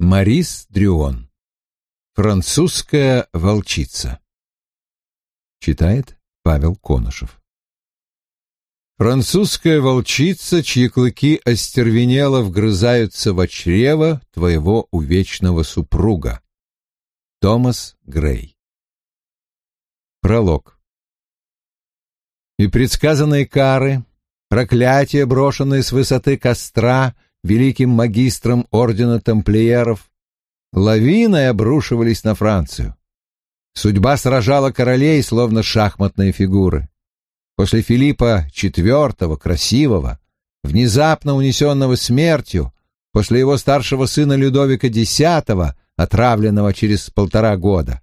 Марис Дрюон. Французская волчица. Читает Павел Конышев. Французская волчица, чьи клыки остервенело вгрызаются в чрево твоего увечного супруга. Томас Грей. Пролог. И предсказанные кары, проклятия, брошенные с высоты костра — великим магистром ордена тамплиеров, лавиной обрушивались на Францию. Судьба сражала королей, словно шахматные фигуры. После Филиппа IV, красивого, внезапно унесенного смертью, после его старшего сына Людовика X, отравленного через полтора года,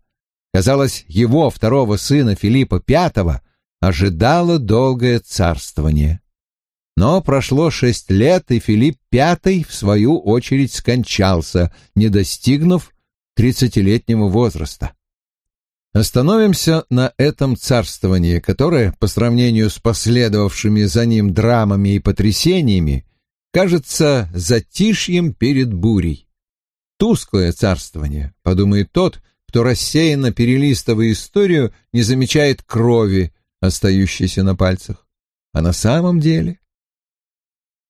казалось, его второго сына Филиппа V ожидало долгое царствование. Но прошло шесть лет, и Филипп V, в свою очередь, скончался, не достигнув тридцатилетнего возраста. Остановимся на этом царствовании, которое, по сравнению с последовавшими за ним драмами и потрясениями, кажется затишьем перед бурей. Тусклое царствование, подумает тот, кто рассеянно перелистывая историю, не замечает крови, остающейся на пальцах. А на самом деле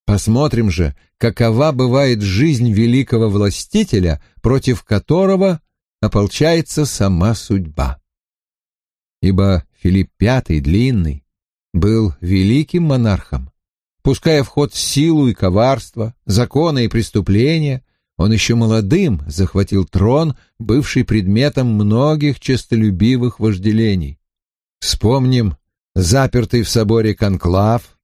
Посмотрим же, какова бывает жизнь великого властителя, против которого ополчается сама судьба. Ибо Филипп V Длинный был великим монархом. Пуская в ход силу и коварство, законы и преступления, он еще молодым захватил трон, бывший предметом многих честолюбивых вожделений. Вспомним запертый в соборе конклав,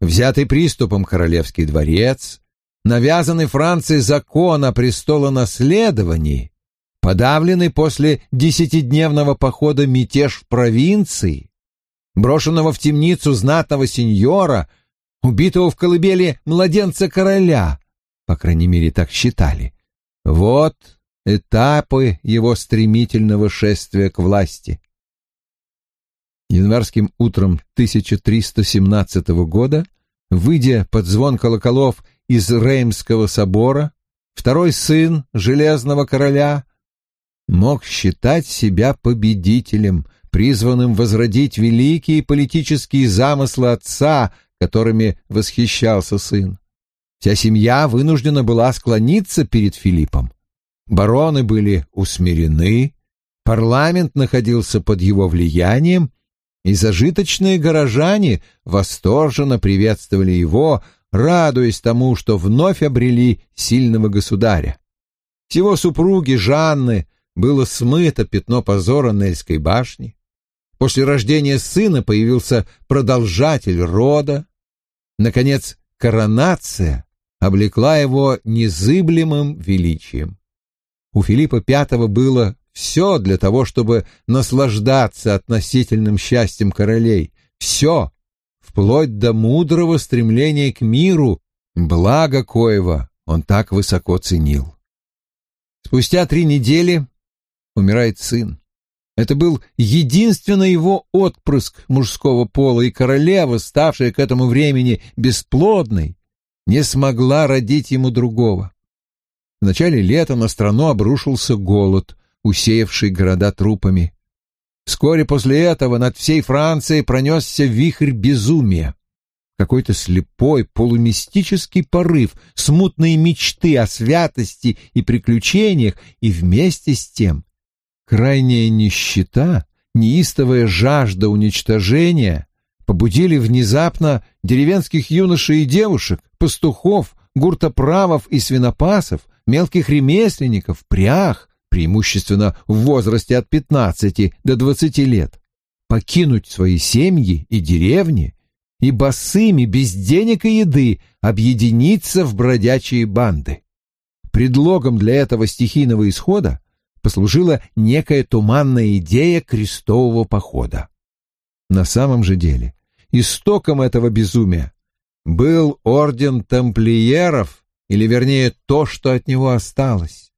взятый приступом королевский дворец, навязанный Франции закон о престолонаследовании, подавленный после десятидневного похода мятеж в провинции, брошенного в темницу знатного сеньора, убитого в колыбели младенца короля, по крайней мере, так считали. Вот этапы его стремительного шествия к власти. Январским утром 1317 года, выйдя под звон колоколов из Реймского собора, второй сын Железного короля мог считать себя победителем, призванным возродить великие политические замыслы отца, которыми восхищался сын. Вся семья вынуждена была склониться перед Филиппом. Бароны были усмирены, парламент находился под его влиянием, и зажиточные горожане восторженно приветствовали его, радуясь тому, что вновь обрели сильного государя. С его супруги Жанны было смыто пятно позора Нельской башни. После рождения сына появился продолжатель рода. Наконец, коронация облекла его незыблемым величием. У Филиппа V было все для того, чтобы наслаждаться относительным счастьем королей. Все, вплоть до мудрого стремления к миру, благо коего он так высоко ценил. Спустя три недели умирает сын. Это был единственный его отпрыск мужского пола, и королева, ставшая к этому времени бесплодной, не смогла родить ему другого. В начале лета на страну обрушился голод усеявший города трупами. Вскоре после этого над всей Францией пронесся вихрь безумия. Какой-то слепой, полумистический порыв, смутные мечты о святости и приключениях, и вместе с тем крайняя нищета, неистовая жажда уничтожения побудили внезапно деревенских юношей и девушек, пастухов, гуртоправов и свинопасов, мелких ремесленников, прях, преимущественно в возрасте от 15 до 20 лет, покинуть свои семьи и деревни и босыми, без денег и еды, объединиться в бродячие банды. Предлогом для этого стихийного исхода послужила некая туманная идея крестового похода. На самом же деле, истоком этого безумия был орден тамплиеров, или вернее то, что от него осталось.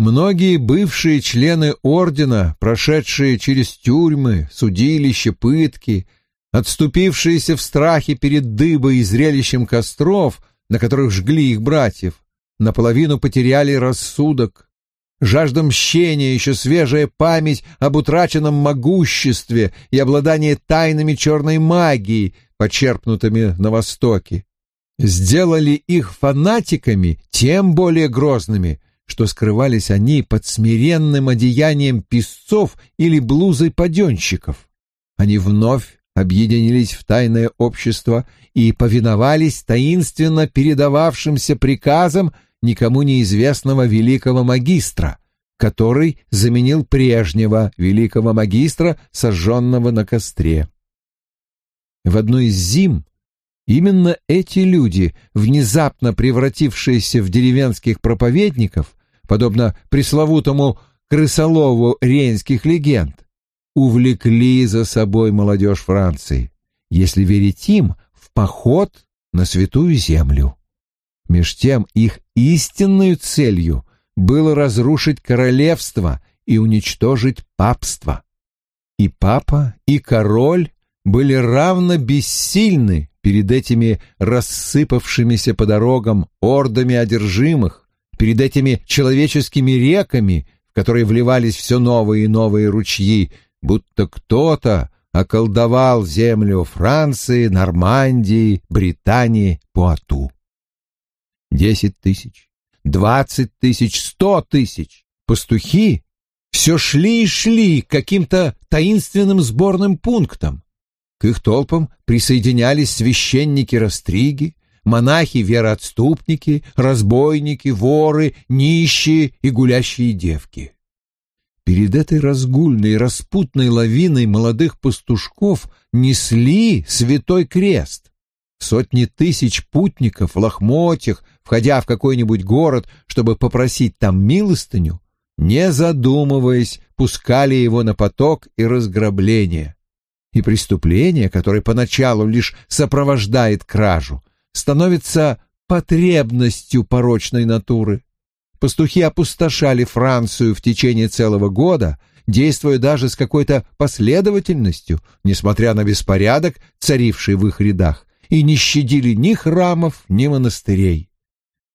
Многие бывшие члены ордена, прошедшие через тюрьмы, судилища, пытки, отступившиеся в страхе перед дыбой и зрелищем костров, на которых жгли их братьев, наполовину потеряли рассудок. Жажда мщения, еще свежая память об утраченном могуществе и обладание тайнами черной магии, почерпнутыми на Востоке, сделали их фанатиками тем более грозными, что скрывались они под смиренным одеянием песцов или блузой паденщиков. Они вновь объединились в тайное общество и повиновались таинственно передававшимся приказам никому неизвестного великого магистра, который заменил прежнего великого магистра, сожженного на костре. В одной из зим именно эти люди, внезапно превратившиеся в деревенских проповедников, подобно пресловутому крысолову рейнских легенд, увлекли за собой молодежь Франции, если верить им, в поход на святую землю. Меж тем их истинной целью было разрушить королевство и уничтожить папство. И папа, и король были равно бессильны перед этими рассыпавшимися по дорогам ордами одержимых, перед этими человеческими реками, в которые вливались все новые и новые ручьи, будто кто-то околдовал землю Франции, Нормандии, Британии, Пуату. Десять тысяч, двадцать тысяч, сто тысяч. Пастухи все шли и шли к каким-то таинственным сборным пунктам. К их толпам присоединялись священники-растриги, монахи-вероотступники, разбойники, воры, нищие и гулящие девки. Перед этой разгульной, распутной лавиной молодых пастушков несли святой крест. Сотни тысяч путников лохмотьях, входя в какой-нибудь город, чтобы попросить там милостыню, не задумываясь, пускали его на поток и разграбление. И преступление, которое поначалу лишь сопровождает кражу, становится потребностью порочной натуры. Пастухи опустошали Францию в течение целого года, действуя даже с какой-то последовательностью, несмотря на беспорядок, царивший в их рядах, и не щадили ни храмов, ни монастырей.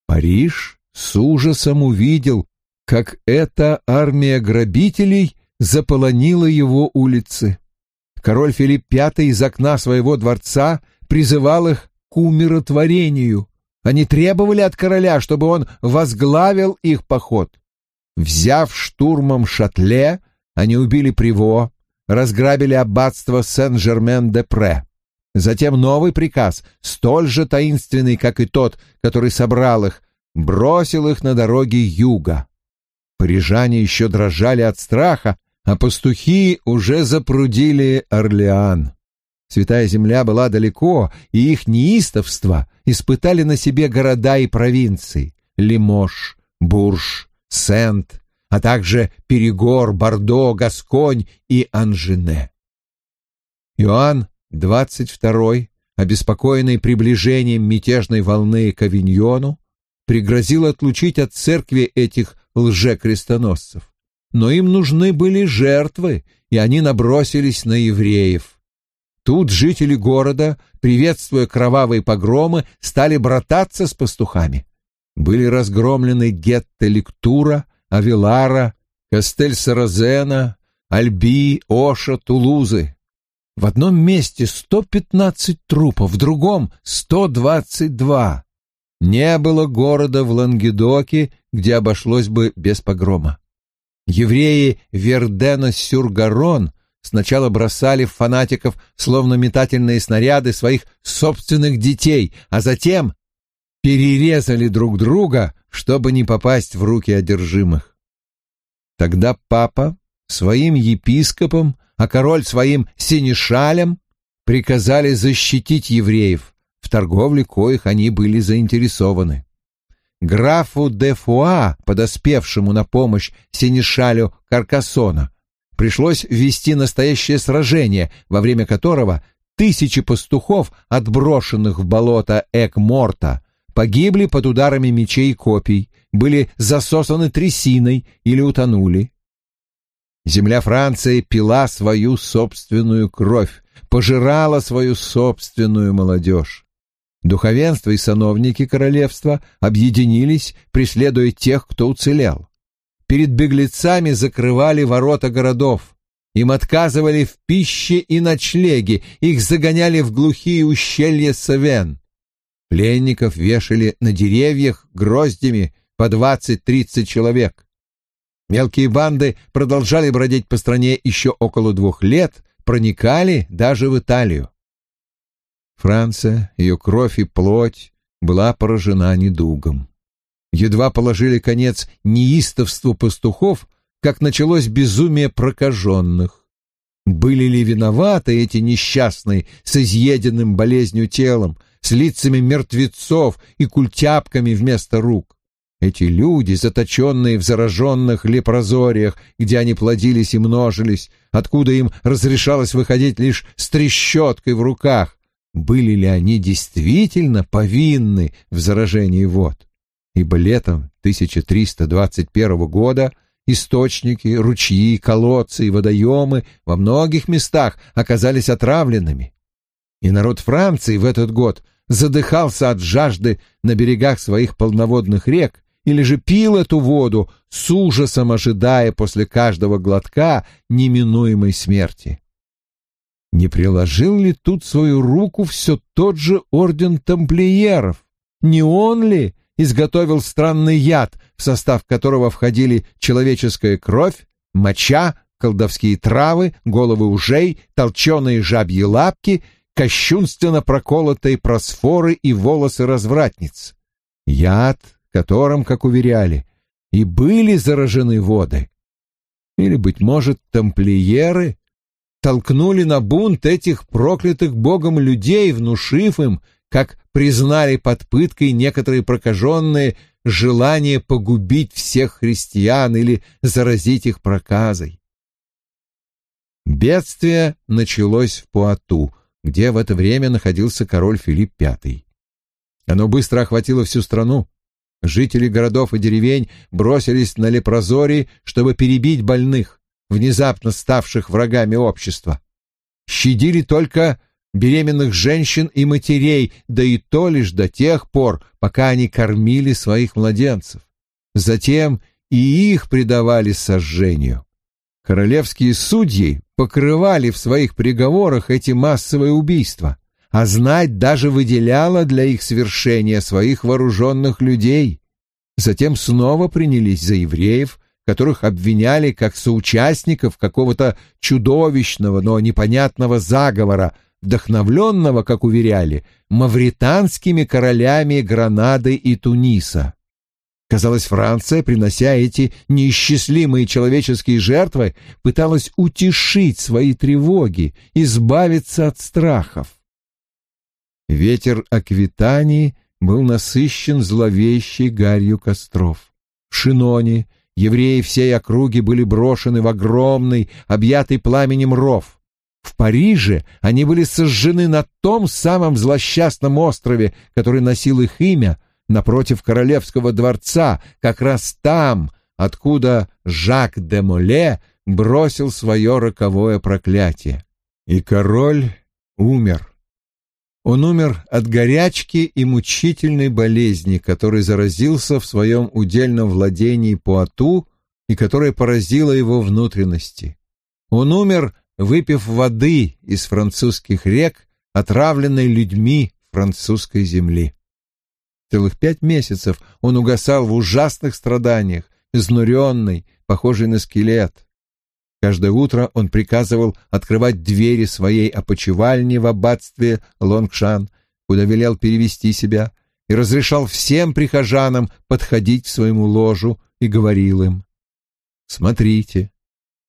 Париж с ужасом увидел, как эта армия грабителей заполонила его улицы. Король Филипп V из окна своего дворца призывал их к умиротворению. Они требовали от короля, чтобы он возглавил их поход. Взяв штурмом Шатле, они убили Приво, разграбили аббатство Сен-Жермен-де-Пре. Затем новый приказ, столь же таинственный, как и тот, который собрал их, бросил их на дороге юга. Парижане еще дрожали от страха, а пастухи уже запрудили Орлеан. Святая земля была далеко, и их неистовство испытали на себе города и провинции — Лимож, Бурж, Сент, а также Перегор, Бордо, Гасконь и Анжене. Иоанн XXII, обеспокоенный приближением мятежной волны к Авиньону, пригрозил отлучить от церкви этих лжекрестоносцев но им нужны были жертвы, и они набросились на евреев. Тут жители города, приветствуя кровавые погромы, стали брататься с пастухами. Были разгромлены гетто Лектура, Авилара, Кастель-Саразена, Альби, Оша, Тулузы. В одном месте 115 трупов, в другом 122. Не было города в Лангедоке, где обошлось бы без погрома. Евреи Вердена-Сюргарон сначала бросали в фанатиков словно метательные снаряды своих собственных детей, а затем перерезали друг друга, чтобы не попасть в руки одержимых. Тогда папа своим епископом, а король своим синешалем приказали защитить евреев, в торговле коих они были заинтересованы. Графу де Фуа, подоспевшему на помощь синешалю Каркасона, пришлось вести настоящее сражение, во время которого тысячи пастухов, отброшенных в болото Эк-Морта, погибли под ударами мечей и копий, были засосаны трясиной или утонули. Земля Франции пила свою собственную кровь, пожирала свою собственную молодежь. Духовенство и сановники королевства объединились, преследуя тех, кто уцелел. Перед беглецами закрывали ворота городов. Им отказывали в пище и ночлеге, их загоняли в глухие ущелья Савен. Пленников вешали на деревьях гроздями по двадцать-тридцать человек. Мелкие банды продолжали бродить по стране еще около двух лет, проникали даже в Италию. Франция, ее кровь и плоть была поражена недугом. Едва положили конец неистовству пастухов, как началось безумие прокаженных. Были ли виноваты эти несчастные с изъеденным болезнью телом, с лицами мертвецов и культяпками вместо рук? Эти люди, заточенные в зараженных лепрозориях, где они плодились и множились, откуда им разрешалось выходить лишь с трещоткой в руках, были ли они действительно повинны в заражении вод? Ибо летом 1321 года – Источники, ручьи, колодцы и водоемы во многих местах оказались отравленными. И народ Франции в этот год задыхался от жажды на берегах своих полноводных рек или же пил эту воду с ужасом ожидая после каждого глотка неминуемой смерти. Не приложил ли тут свою руку все тот же орден тамплиеров? Не он ли изготовил странный яд, в состав которого входили человеческая кровь, моча, колдовские травы, головы ужей, толченые жабьи лапки, кощунственно проколотые просфоры и волосы развратниц. Яд, которым, как уверяли, и были заражены воды. Или, быть может, тамплиеры толкнули на бунт этих проклятых богом людей, внушив им, как признали под пыткой некоторые прокаженные желание погубить всех христиан или заразить их проказой. Бедствие началось в Пуату, где в это время находился король Филипп V. Оно быстро охватило всю страну. Жители городов и деревень бросились на лепрозории, чтобы перебить больных, внезапно ставших врагами общества. Щадили только беременных женщин и матерей, да и то лишь до тех пор, пока они кормили своих младенцев. Затем и их предавали сожжению. Королевские судьи покрывали в своих приговорах эти массовые убийства, а знать даже выделяла для их свершения своих вооруженных людей. Затем снова принялись за евреев, которых обвиняли как соучастников какого-то чудовищного, но непонятного заговора, вдохновленного, как уверяли, мавританскими королями Гранады и Туниса. Казалось, Франция, принося эти неисчислимые человеческие жертвы, пыталась утешить свои тревоги, избавиться от страхов. Ветер Аквитании был насыщен зловещей гарью костров. В Шиноне евреи всей округи были брошены в огромный, объятый пламенем ров. В Париже они были сожжены на том самом злосчастном острове, который носил их имя, напротив королевского дворца, как раз там, откуда Жак де Моле бросил свое роковое проклятие. И король умер. Он умер от горячки и мучительной болезни, которой заразился в своем удельном владении Пуату и которая поразила его внутренности. Он умер выпив воды из французских рек, отравленной людьми французской земли. Целых пять месяцев он угасал в ужасных страданиях, изнуренный, похожий на скелет. Каждое утро он приказывал открывать двери своей опочивальни в аббатстве Лонгшан, куда велел перевести себя, и разрешал всем прихожанам подходить к своему ложу и говорил им, «Смотрите,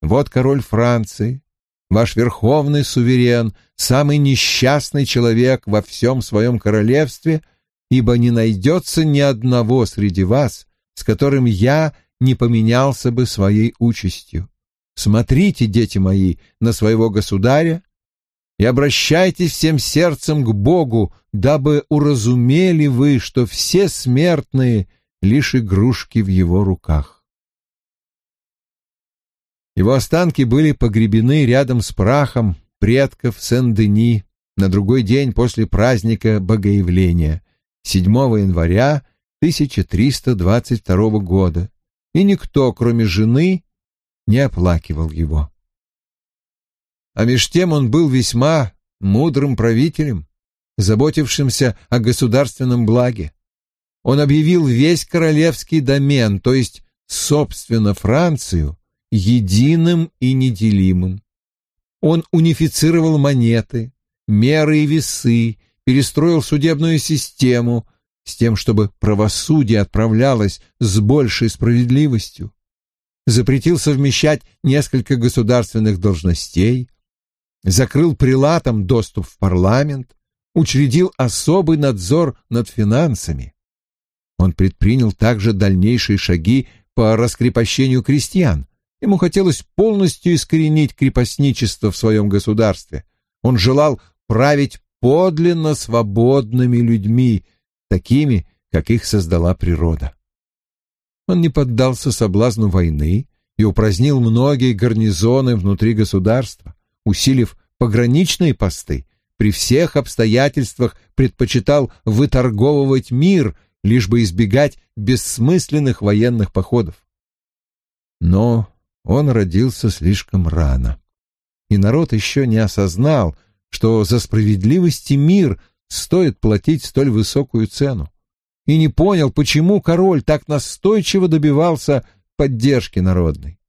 вот король Франции, ваш верховный суверен, самый несчастный человек во всем своем королевстве, ибо не найдется ни одного среди вас, с которым я не поменялся бы своей участью. Смотрите, дети мои, на своего государя и обращайтесь всем сердцем к Богу, дабы уразумели вы, что все смертные — лишь игрушки в его руках. Его останки были погребены рядом с прахом предков Сен-Дени на другой день после праздника Богоявления, 7 января 1322 года, и никто, кроме жены, не оплакивал его. А меж тем он был весьма мудрым правителем, заботившимся о государственном благе. Он объявил весь королевский домен, то есть, собственно, Францию, единым и неделимым. Он унифицировал монеты, меры и весы, перестроил судебную систему с тем, чтобы правосудие отправлялось с большей справедливостью, запретил совмещать несколько государственных должностей, закрыл прилатам доступ в парламент, учредил особый надзор над финансами. Он предпринял также дальнейшие шаги по раскрепощению крестьян. Ему хотелось полностью искоренить крепостничество в своем государстве. Он желал править подлинно свободными людьми, такими, как их создала природа. Он не поддался соблазну войны и упразднил многие гарнизоны внутри государства, усилив пограничные посты, при всех обстоятельствах предпочитал выторговывать мир, лишь бы избегать бессмысленных военных походов. Но он родился слишком рано, и народ еще не осознал, что за справедливость и мир стоит платить столь высокую цену, и не понял, почему король так настойчиво добивался поддержки народной.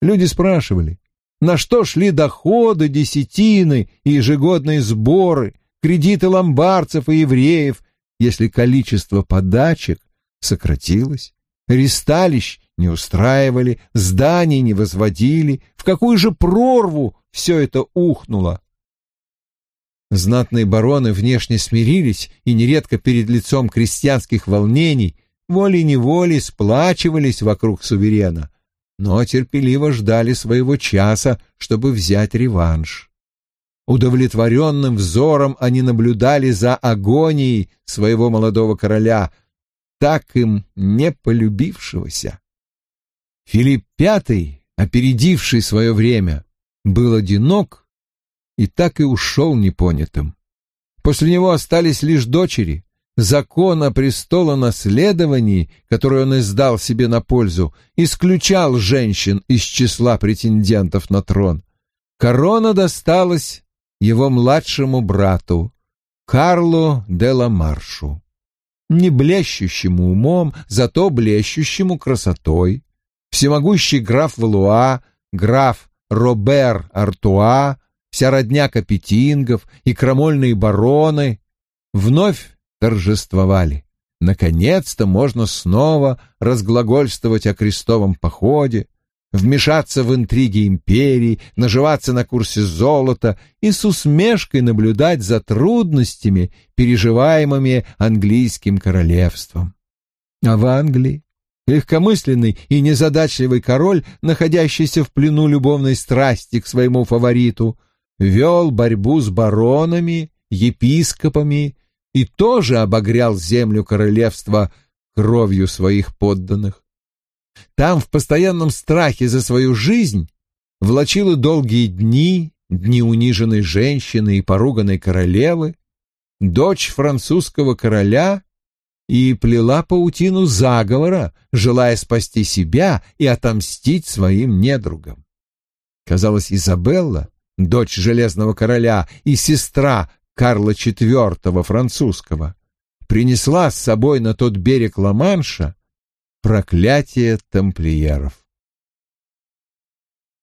Люди спрашивали, на что шли доходы, десятины и ежегодные сборы, кредиты ломбардцев и евреев, если количество подачек сократилось, ресталищ не устраивали, зданий не возводили, в какую же прорву все это ухнуло. Знатные бароны внешне смирились и нередко перед лицом крестьянских волнений волей-неволей сплачивались вокруг суверена, но терпеливо ждали своего часа, чтобы взять реванш. Удовлетворенным взором они наблюдали за агонией своего молодого короля, так им не полюбившегося. Филипп V, опередивший свое время, был одинок и так и ушел непонятым. После него остались лишь дочери. Закон о престолонаследовании, который он издал себе на пользу, исключал женщин из числа претендентов на трон. Корона досталась его младшему брату, Карлу де ла Маршу, не блещущему умом, зато блещущему красотой. Всемогущий граф Валуа, граф Робер Артуа, вся родня Капетингов и крамольные бароны вновь торжествовали. Наконец-то можно снова разглагольствовать о крестовом походе, вмешаться в интриги империи, наживаться на курсе золота и с усмешкой наблюдать за трудностями, переживаемыми английским королевством. А в Англии легкомысленный и незадачливый король, находящийся в плену любовной страсти к своему фавориту, вел борьбу с баронами, епископами и тоже обогрял землю королевства кровью своих подданных. Там в постоянном страхе за свою жизнь влачила долгие дни, дни униженной женщины и поруганной королевы, дочь французского короля и плела паутину заговора, желая спасти себя и отомстить своим недругам. Казалось, Изабелла, дочь Железного короля и сестра Карла IV французского, принесла с собой на тот берег Ла-Манша проклятие тамплиеров.